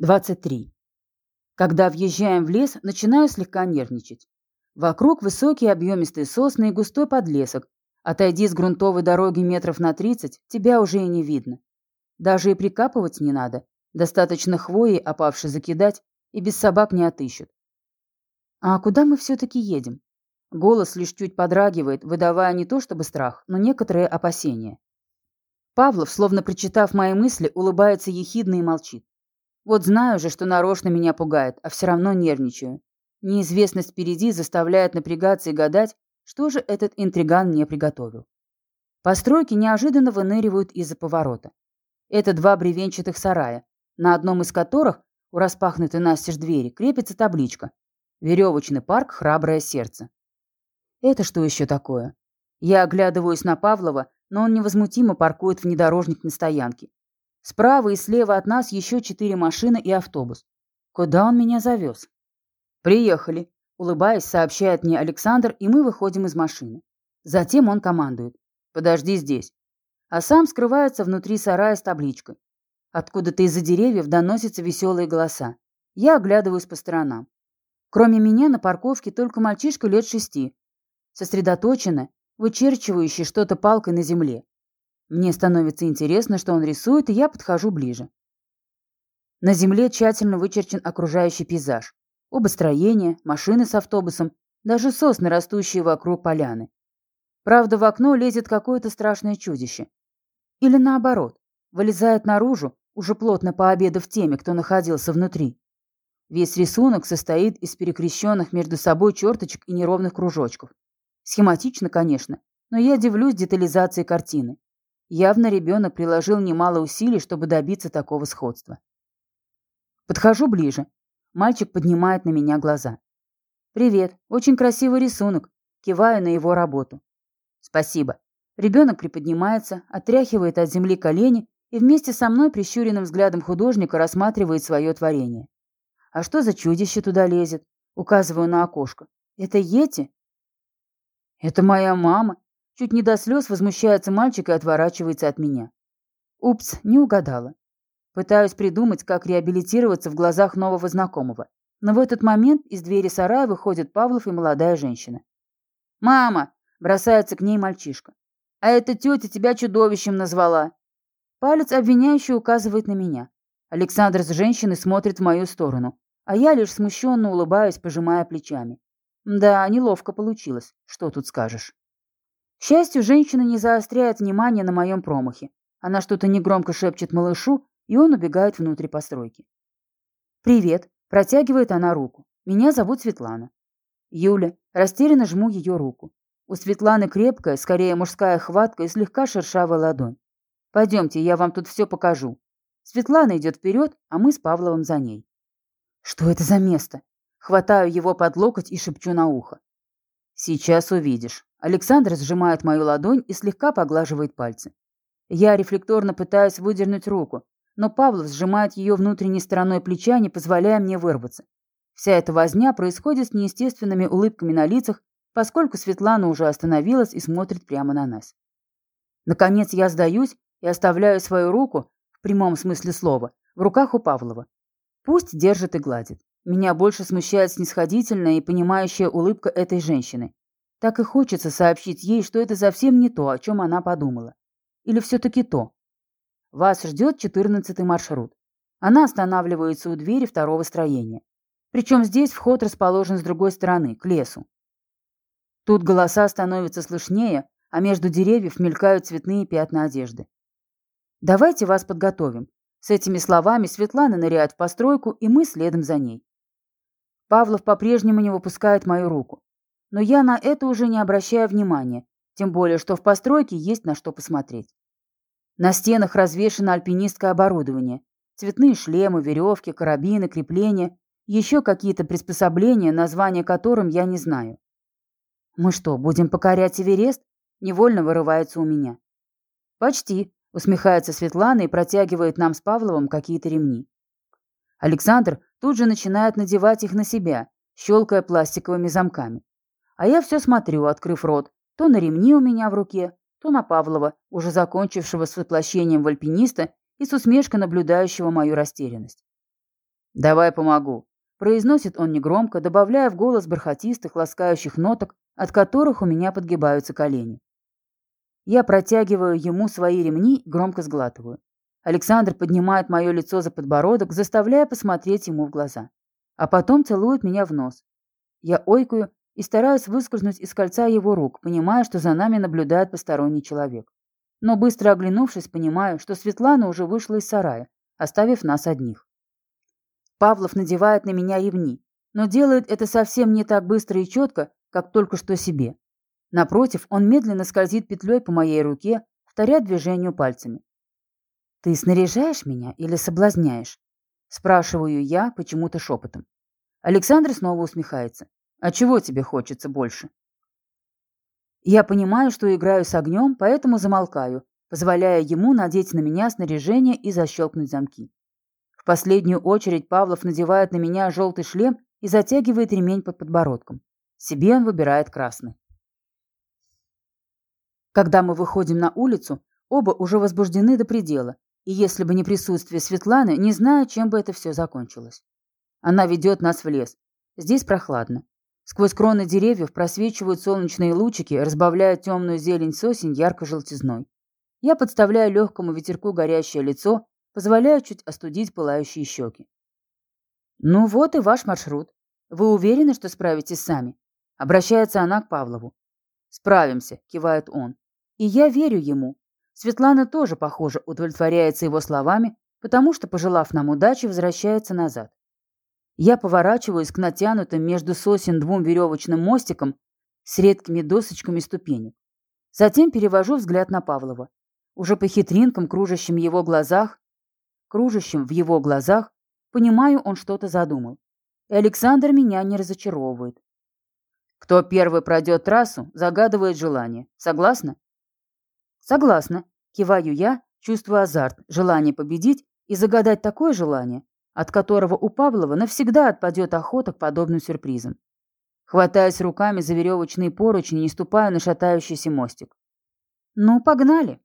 23. Когда въезжаем в лес, начинаю слегка нервничать. Вокруг высокие объемистые сосны и густой подлесок. Отойди с грунтовой дороги метров на 30, тебя уже и не видно. Даже и прикапывать не надо. Достаточно хвои, опавшей закидать, и без собак не отыщут. А куда мы все-таки едем? Голос лишь чуть подрагивает, выдавая не то чтобы страх, но некоторые опасения. Павлов, словно прочитав мои мысли, улыбается ехидно и молчит. Вот знаю же, что нарочно меня пугает, а все равно нервничаю. Неизвестность впереди заставляет напрягаться и гадать, что же этот интриган мне приготовил. Постройки неожиданно выныривают из-за поворота. Это два бревенчатых сарая, на одном из которых, у распахнутой настежь двери, крепится табличка «Веревочный парк «Храброе сердце». Это что еще такое? Я оглядываюсь на Павлова, но он невозмутимо паркует внедорожник на стоянке. Справа и слева от нас еще четыре машины и автобус. Куда он меня завез? Приехали. Улыбаясь, сообщает мне Александр, и мы выходим из машины. Затем он командует. Подожди здесь. А сам скрывается внутри сарая с табличкой. Откуда-то из-за деревьев доносятся веселые голоса. Я оглядываюсь по сторонам. Кроме меня на парковке только мальчишка лет шести, сосредоточенно, вычерчивающий что-то палкой на земле. Мне становится интересно, что он рисует, и я подхожу ближе. На земле тщательно вычерчен окружающий пейзаж. Оба строения, машины с автобусом, даже сосны, растущие вокруг поляны. Правда, в окно лезет какое-то страшное чудище. Или наоборот, вылезает наружу, уже плотно пообедав теми, кто находился внутри. Весь рисунок состоит из перекрещенных между собой черточек и неровных кружочков. Схематично, конечно, но я дивлюсь детализации картины. Явно ребенок приложил немало усилий, чтобы добиться такого сходства. Подхожу ближе. Мальчик поднимает на меня глаза. «Привет. Очень красивый рисунок». Киваю на его работу. «Спасибо». Ребенок приподнимается, отряхивает от земли колени и вместе со мной прищуренным взглядом художника рассматривает свое творение. «А что за чудище туда лезет?» Указываю на окошко. «Это Йети?» «Это моя мама», Чуть не до слез возмущается мальчик и отворачивается от меня. Упс, не угадала. Пытаюсь придумать, как реабилитироваться в глазах нового знакомого. Но в этот момент из двери сарая выходят Павлов и молодая женщина. «Мама!» – бросается к ней мальчишка. «А эта тетя тебя чудовищем назвала!» Палец обвиняющий указывает на меня. Александр с женщиной смотрит в мою сторону, а я лишь смущенно улыбаюсь, пожимая плечами. Да, неловко получилось, что тут скажешь. К счастью, женщина не заостряет внимание на моем промахе. Она что-то негромко шепчет малышу, и он убегает внутрь постройки. «Привет», – протягивает она руку. «Меня зовут Светлана». Юля, растерянно жму ее руку. У Светланы крепкая, скорее мужская хватка и слегка шершавая ладонь. «Пойдемте, я вам тут все покажу». Светлана идет вперед, а мы с Павловым за ней. «Что это за место?» Хватаю его под локоть и шепчу на ухо. «Сейчас увидишь». Александр сжимает мою ладонь и слегка поглаживает пальцы. Я рефлекторно пытаюсь выдернуть руку, но Павлов сжимает ее внутренней стороной плеча, не позволяя мне вырваться. Вся эта возня происходит с неестественными улыбками на лицах, поскольку Светлана уже остановилась и смотрит прямо на нас. Наконец я сдаюсь и оставляю свою руку, в прямом смысле слова, в руках у Павлова. Пусть держит и гладит. Меня больше смущает снисходительная и понимающая улыбка этой женщины. Так и хочется сообщить ей, что это совсем не то, о чем она подумала. Или все-таки то. Вас ждет четырнадцатый маршрут. Она останавливается у двери второго строения. Причем здесь вход расположен с другой стороны, к лесу. Тут голоса становятся слышнее, а между деревьев мелькают цветные пятна одежды. «Давайте вас подготовим». С этими словами Светлана ныряет в постройку, и мы следом за ней. Павлов по-прежнему не выпускает мою руку. Но я на это уже не обращаю внимания, тем более, что в постройке есть на что посмотреть. На стенах развешено альпинистское оборудование. Цветные шлемы, веревки, карабины, крепления, еще какие-то приспособления, названия которым я не знаю. «Мы что, будем покорять Эверест?» Невольно вырывается у меня. «Почти», — усмехается Светлана и протягивает нам с Павловым какие-то ремни. Александр тут же начинает надевать их на себя, щелкая пластиковыми замками. А я все смотрю, открыв рот, то на ремни у меня в руке, то на Павлова, уже закончившего с воплощением в альпиниста и с усмешкой наблюдающего мою растерянность. «Давай помогу», — произносит он негромко, добавляя в голос бархатистых, ласкающих ноток, от которых у меня подгибаются колени. Я протягиваю ему свои ремни и громко сглатываю. Александр поднимает мое лицо за подбородок, заставляя посмотреть ему в глаза. А потом целует меня в нос. Я ойкаю и стараюсь выскользнуть из кольца его рук, понимая, что за нами наблюдает посторонний человек. Но быстро оглянувшись, понимаю, что Светлана уже вышла из сарая, оставив нас одних. Павлов надевает на меня ремни, но делает это совсем не так быстро и четко, как только что себе. Напротив, он медленно скользит петлей по моей руке, повторяя движению пальцами. «Ты снаряжаешь меня или соблазняешь?» Спрашиваю я почему-то шепотом. Александр снова усмехается. А чего тебе хочется больше? Я понимаю, что играю с огнем, поэтому замолкаю, позволяя ему надеть на меня снаряжение и защелкнуть замки. В последнюю очередь Павлов надевает на меня желтый шлем и затягивает ремень под подбородком. Себе он выбирает красный. Когда мы выходим на улицу, оба уже возбуждены до предела, и если бы не присутствие Светланы, не знаю, чем бы это все закончилось. Она ведет нас в лес. Здесь прохладно. Сквозь кроны деревьев просвечивают солнечные лучики, разбавляя темную зелень сосен ярко-желтизной. Я подставляю легкому ветерку горящее лицо, позволяя чуть остудить пылающие щеки. «Ну вот и ваш маршрут. Вы уверены, что справитесь сами?» Обращается она к Павлову. «Справимся», — кивает он. И я верю ему. Светлана тоже, похоже, удовлетворяется его словами, потому что, пожелав нам удачи, возвращается назад. Я поворачиваюсь к натянутым между сосен двум веревочным мостикам с редкими досочками ступенек. Затем перевожу взгляд на Павлова. Уже по хитринкам, кружащим в его глазах, кружащим в его глазах, понимаю, он что-то задумал. И Александр меня не разочаровывает. Кто первый пройдет трассу, загадывает желание. Согласна? Согласна. Киваю я, чувствуя азарт, желание победить и загадать такое желание, от которого у Павлова навсегда отпадет охота к подобным сюрпризам. Хватаясь руками за веревочные поручни, не ступаю на шатающийся мостик. «Ну, погнали!»